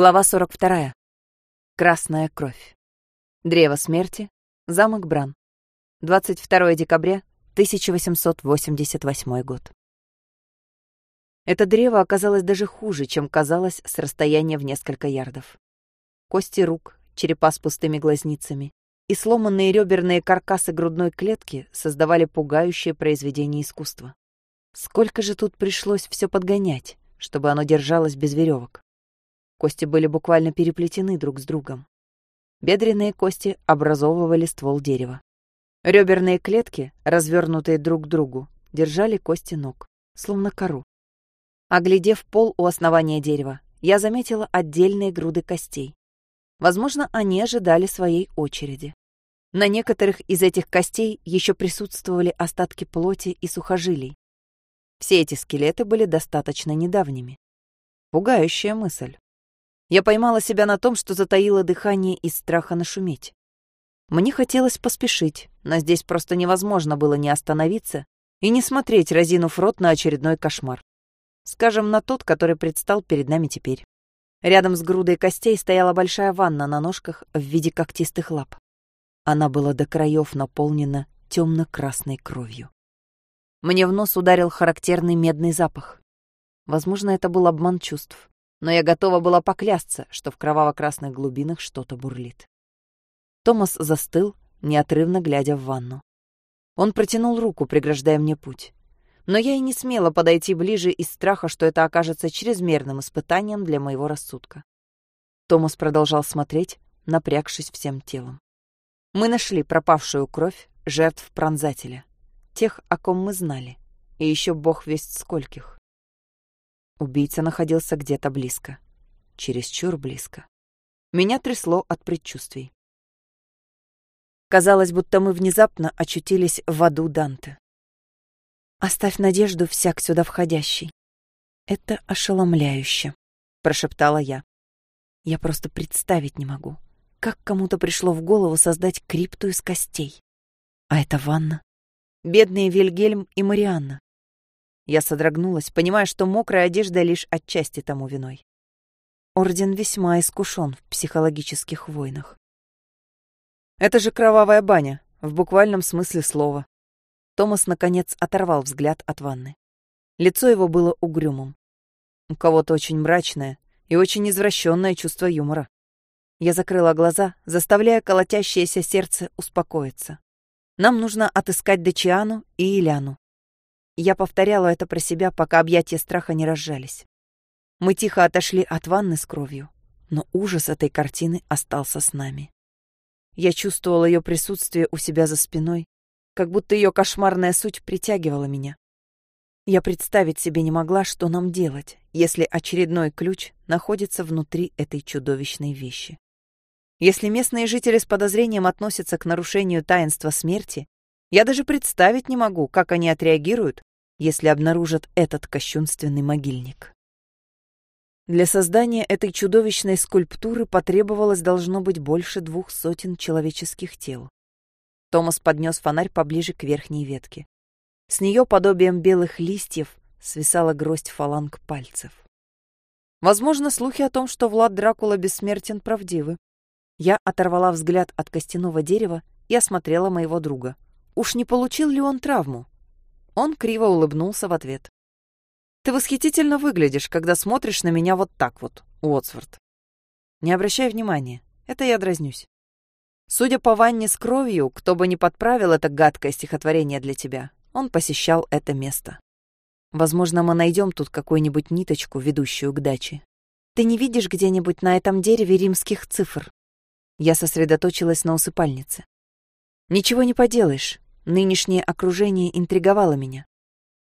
Глава 42. Красная кровь. Древо смерти. Замок Бран. 22 декабря 1888 год. Это древо оказалось даже хуже, чем казалось с расстояния в несколько ярдов. Кости рук, черепа с пустыми глазницами и сломанные реберные каркасы грудной клетки создавали пугающее произведение искусства. Сколько же тут пришлось все подгонять, чтобы оно держалось без веревок? Кости были буквально переплетены друг с другом. Бедренные кости образовывали ствол дерева. Реберные клетки, развернутые друг к другу, держали кости ног, словно кору. Оглядев пол у основания дерева, я заметила отдельные груды костей. Возможно, они ожидали своей очереди. На некоторых из этих костей еще присутствовали остатки плоти и сухожилий. Все эти скелеты были достаточно недавними. Пугающая мысль. Я поймала себя на том, что затаила дыхание из страха нашуметь. Мне хотелось поспешить, но здесь просто невозможно было не остановиться и не смотреть, разинув рот на очередной кошмар. Скажем, на тот, который предстал перед нами теперь. Рядом с грудой костей стояла большая ванна на ножках в виде когтистых лап. Она была до краев наполнена темно-красной кровью. Мне в нос ударил характерный медный запах. Возможно, это был обман чувств но я готова была поклясться, что в кроваво-красных глубинах что-то бурлит. Томас застыл, неотрывно глядя в ванну. Он протянул руку, преграждая мне путь. Но я и не смела подойти ближе из страха, что это окажется чрезмерным испытанием для моего рассудка. Томас продолжал смотреть, напрягшись всем телом. Мы нашли пропавшую кровь жертв пронзателя, тех, о ком мы знали, и еще бог весть скольких. Убийца находился где-то близко. Чересчур близко. Меня трясло от предчувствий. Казалось, будто мы внезапно очутились в аду Данте. «Оставь надежду всяк сюда входящий. Это ошеломляюще», — прошептала я. «Я просто представить не могу, как кому-то пришло в голову создать крипту из костей. А это ванна. Бедные Вильгельм и Марианна. Я содрогнулась, понимая, что мокрая одежда лишь отчасти тому виной. Орден весьма искушен в психологических войнах. Это же кровавая баня, в буквальном смысле слова. Томас, наконец, оторвал взгляд от ванны. Лицо его было угрюмым. У кого-то очень мрачное и очень извращенное чувство юмора. Я закрыла глаза, заставляя колотящееся сердце успокоиться. Нам нужно отыскать Дечиану и Иляну. Я повторяла это про себя, пока объятия страха не разжались. Мы тихо отошли от ванны с кровью, но ужас этой картины остался с нами. Я чувствовала ее присутствие у себя за спиной, как будто ее кошмарная суть притягивала меня. Я представить себе не могла, что нам делать, если очередной ключ находится внутри этой чудовищной вещи. Если местные жители с подозрением относятся к нарушению таинства смерти, я даже представить не могу, как они отреагируют, если обнаружат этот кощунственный могильник. Для создания этой чудовищной скульптуры потребовалось должно быть больше двух сотен человеческих тел. Томас поднес фонарь поближе к верхней ветке. С нее подобием белых листьев свисала гроздь фаланг пальцев. Возможно, слухи о том, что Влад Дракула бессмертен, правдивы. Я оторвала взгляд от костяного дерева и осмотрела моего друга. Уж не получил ли он травму? Он криво улыбнулся в ответ. «Ты восхитительно выглядишь, когда смотришь на меня вот так вот, Уотсворт. Не обращай внимания, это я дразнюсь. Судя по ванне с кровью, кто бы ни подправил это гадкое стихотворение для тебя, он посещал это место. Возможно, мы найдем тут какую-нибудь ниточку, ведущую к даче. Ты не видишь где-нибудь на этом дереве римских цифр? Я сосредоточилась на усыпальнице. Ничего не поделаешь. Нынешнее окружение интриговало меня.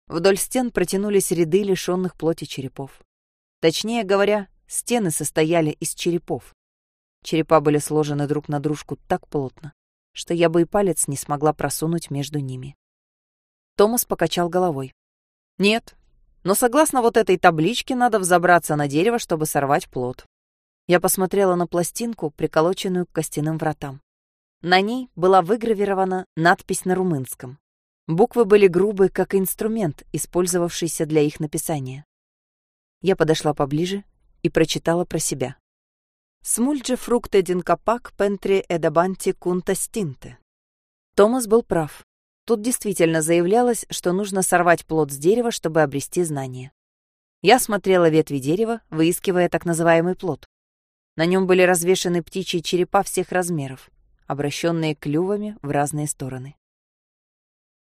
Вдоль стен протянулись ряды лишенных плоти черепов. Точнее говоря, стены состояли из черепов. Черепа были сложены друг на дружку так плотно, что я бы и палец не смогла просунуть между ними. Томас покачал головой. «Нет, но согласно вот этой табличке надо взобраться на дерево, чтобы сорвать плод». Я посмотрела на пластинку, приколоченную к костяным вратам. На ней была выгравирована надпись на румынском. Буквы были грубые, как инструмент, использовавшийся для их написания. Я подошла поближе и прочитала про себя. Смульджи фрукте динкапак пентри эдабанти кунта стинте. Томас был прав. Тут действительно заявлялось, что нужно сорвать плод с дерева, чтобы обрести знания. Я смотрела ветви дерева, выискивая так называемый плод. На нем были развешаны птичьи черепа всех размеров, обращенные клювами в разные стороны.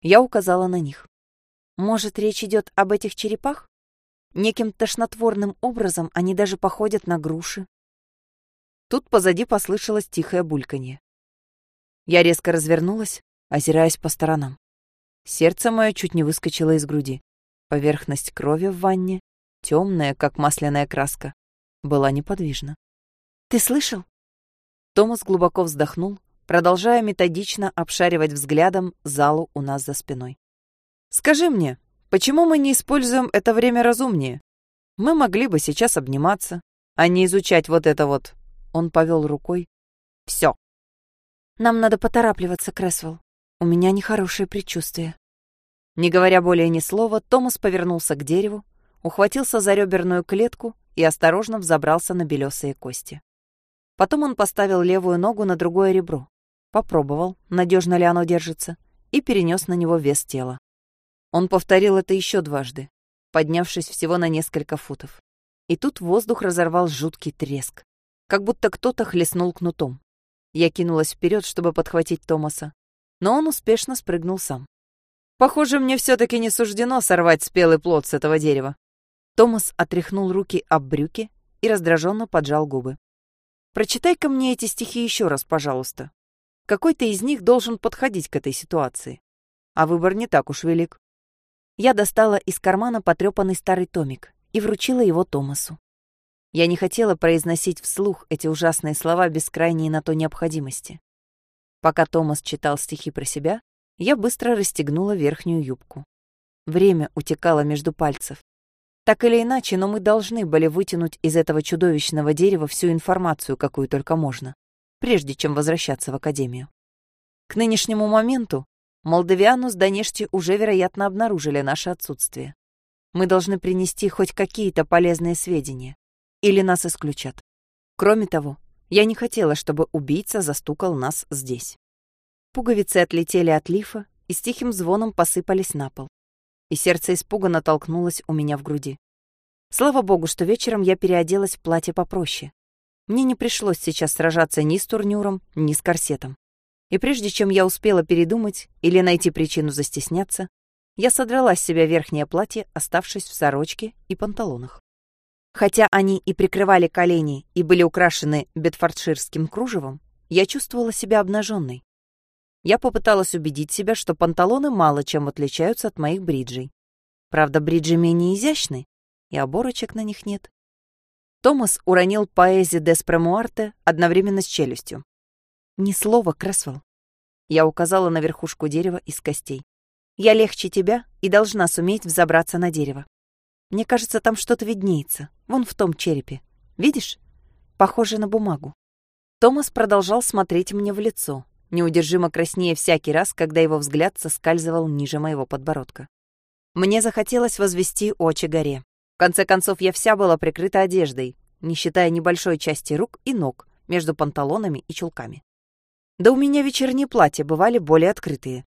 Я указала на них. Может, речь идет об этих черепах? Неким тошнотворным образом они даже походят на груши. Тут позади послышалось тихое бульканье. Я резко развернулась, озираясь по сторонам. Сердце мое чуть не выскочило из груди. Поверхность крови в ванне, темная, как масляная краска, была неподвижна. «Ты слышал?» Томас глубоко вздохнул, продолжая методично обшаривать взглядом залу у нас за спиной. «Скажи мне, почему мы не используем это время разумнее? Мы могли бы сейчас обниматься, а не изучать вот это вот...» Он повел рукой. «Все». «Нам надо поторапливаться, Кресвелл. У меня нехорошее предчувствие». Не говоря более ни слова, Томас повернулся к дереву, ухватился за реберную клетку и осторожно взобрался на белесые кости. Потом он поставил левую ногу на другое ребро, попробовал, надежно ли оно держится, и перенес на него вес тела. Он повторил это еще дважды, поднявшись всего на несколько футов. И тут воздух разорвал жуткий треск, как будто кто-то хлестнул кнутом. Я кинулась вперед, чтобы подхватить Томаса, но он успешно спрыгнул сам. Похоже, мне все-таки не суждено сорвать спелый плод с этого дерева. Томас отряхнул руки об брюки и раздраженно поджал губы. Прочитай-ка мне эти стихи еще раз, пожалуйста. Какой-то из них должен подходить к этой ситуации. А выбор не так уж велик. Я достала из кармана потрепанный старый томик и вручила его Томасу. Я не хотела произносить вслух эти ужасные слова без крайней на то необходимости. Пока Томас читал стихи про себя, я быстро расстегнула верхнюю юбку. Время утекало между пальцев. Так или иначе, но мы должны были вытянуть из этого чудовищного дерева всю информацию, какую только можно прежде чем возвращаться в академию. К нынешнему моменту Молдавиану с Донешти уже, вероятно, обнаружили наше отсутствие. Мы должны принести хоть какие-то полезные сведения, или нас исключат. Кроме того, я не хотела, чтобы убийца застукал нас здесь. Пуговицы отлетели от лифа и с тихим звоном посыпались на пол. И сердце испуганно толкнулось у меня в груди. Слава богу, что вечером я переоделась в платье попроще, мне не пришлось сейчас сражаться ни с турнюром, ни с корсетом. И прежде чем я успела передумать или найти причину застесняться, я содрала с себя верхнее платье, оставшись в сорочке и панталонах. Хотя они и прикрывали колени и были украшены бетфордширским кружевом, я чувствовала себя обнаженной. Я попыталась убедить себя, что панталоны мало чем отличаются от моих бриджей. Правда, бриджи менее изящны, и оборочек на них нет. Томас уронил поэзи Деспремуарте одновременно с челюстью. «Ни слова, Кресвелл». Я указала на верхушку дерева из костей. «Я легче тебя и должна суметь взобраться на дерево. Мне кажется, там что-то виднеется, вон в том черепе. Видишь? Похоже на бумагу». Томас продолжал смотреть мне в лицо, неудержимо краснее всякий раз, когда его взгляд соскальзывал ниже моего подбородка. Мне захотелось возвести очи горе конце концов, я вся была прикрыта одеждой, не считая небольшой части рук и ног между панталонами и чулками. Да у меня вечерние платья бывали более открытые.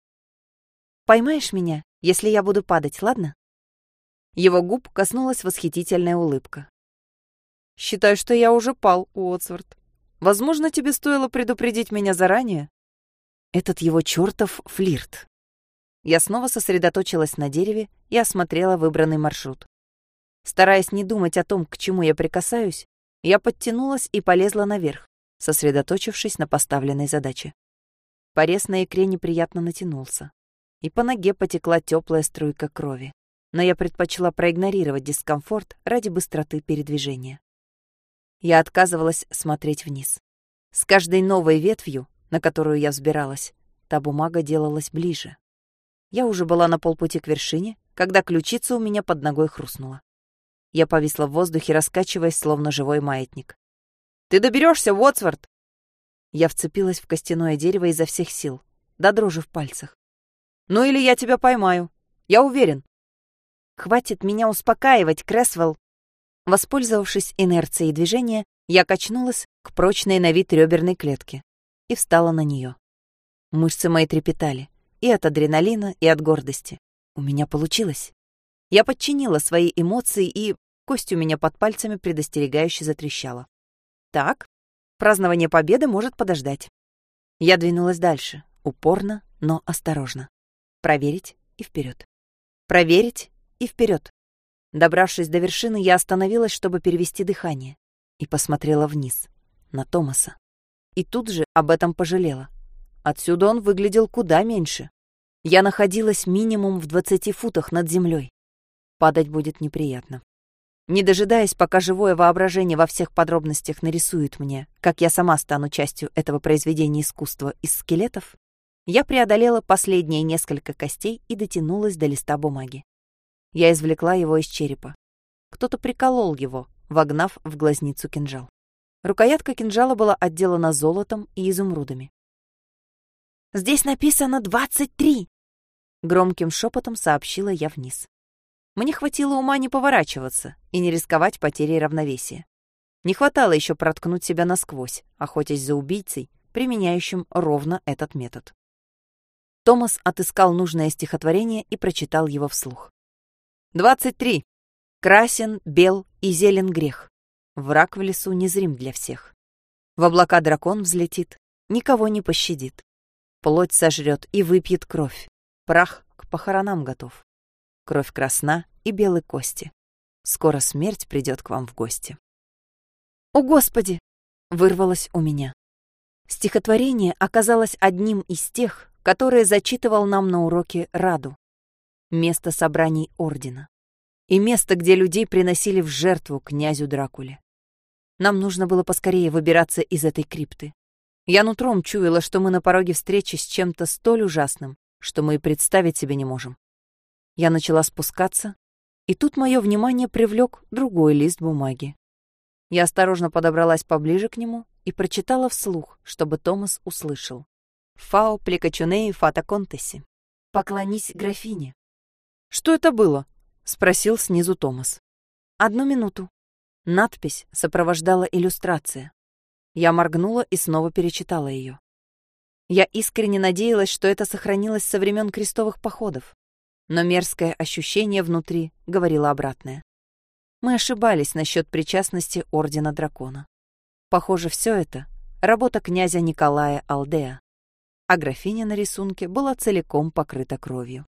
«Поймаешь меня, если я буду падать, ладно?» Его губ коснулась восхитительная улыбка. «Считай, что я уже пал, Уотсворт. Возможно, тебе стоило предупредить меня заранее?» Этот его чертов флирт. Я снова сосредоточилась на дереве и осмотрела выбранный маршрут. Стараясь не думать о том, к чему я прикасаюсь, я подтянулась и полезла наверх, сосредоточившись на поставленной задаче. Порез на икре неприятно натянулся, и по ноге потекла теплая струйка крови, но я предпочла проигнорировать дискомфорт ради быстроты передвижения. Я отказывалась смотреть вниз. С каждой новой ветвью, на которую я взбиралась, та бумага делалась ближе. Я уже была на полпути к вершине, когда ключица у меня под ногой хрустнула. Я повисла в воздухе, раскачиваясь, словно живой маятник. «Ты доберешься, Уотсворт!» Я вцепилась в костяное дерево изо всех сил, до дрожи в пальцах. «Ну или я тебя поймаю. Я уверен». «Хватит меня успокаивать, Кресвелл!» Воспользовавшись инерцией движения, Я качнулась к прочной на вид реберной клетке и встала на нее. Мышцы мои трепетали и от адреналина, и от гордости. У меня получилось. Я подчинила свои эмоции, и кость у меня под пальцами предостерегающе затрещала. Так, празднование победы может подождать. Я двинулась дальше, упорно, но осторожно. Проверить и вперед. Проверить и вперед. Добравшись до вершины, я остановилась, чтобы перевести дыхание, и посмотрела вниз, на Томаса. И тут же об этом пожалела. Отсюда он выглядел куда меньше. Я находилась минимум в 20 футах над землей. Падать будет неприятно. Не дожидаясь, пока живое воображение во всех подробностях нарисует мне, как я сама стану частью этого произведения искусства из скелетов, я преодолела последние несколько костей и дотянулась до листа бумаги. Я извлекла его из черепа. Кто-то приколол его, вогнав в глазницу кинжал. Рукоятка кинжала была отделана золотом и изумрудами. «Здесь написано двадцать три!» Громким шепотом сообщила я вниз. Мне хватило ума не поворачиваться и не рисковать потерей равновесия. Не хватало еще проткнуть себя насквозь, охотясь за убийцей, применяющим ровно этот метод. Томас отыскал нужное стихотворение и прочитал его вслух. Двадцать три. Красен, бел и зелен грех. Враг в лесу незрим для всех. В облака дракон взлетит, никого не пощадит. Плоть сожрет и выпьет кровь. Прах к похоронам готов. Кровь красна и белы кости. Скоро смерть придет к вам в гости. «О, Господи!» — вырвалось у меня. Стихотворение оказалось одним из тех, которые зачитывал нам на уроке Раду место собраний Ордена и место, где людей приносили в жертву князю Дракуле. Нам нужно было поскорее выбираться из этой крипты. Я нутром чуяла, что мы на пороге встречи с чем-то столь ужасным, что мы и представить себе не можем. Я начала спускаться, и тут мое внимание привлек другой лист бумаги. Я осторожно подобралась поближе к нему и прочитала вслух, чтобы Томас услышал. «Фао плекачунеи фата контеси. Поклонись графине. «Что это было?» — спросил снизу Томас. «Одну минуту». Надпись сопровождала иллюстрация. Я моргнула и снова перечитала ее. Я искренне надеялась, что это сохранилось со времен крестовых походов. Но мерзкое ощущение внутри говорило обратное. Мы ошибались насчет причастности Ордена Дракона. Похоже, все это — работа князя Николая Алдея. А графиня на рисунке была целиком покрыта кровью.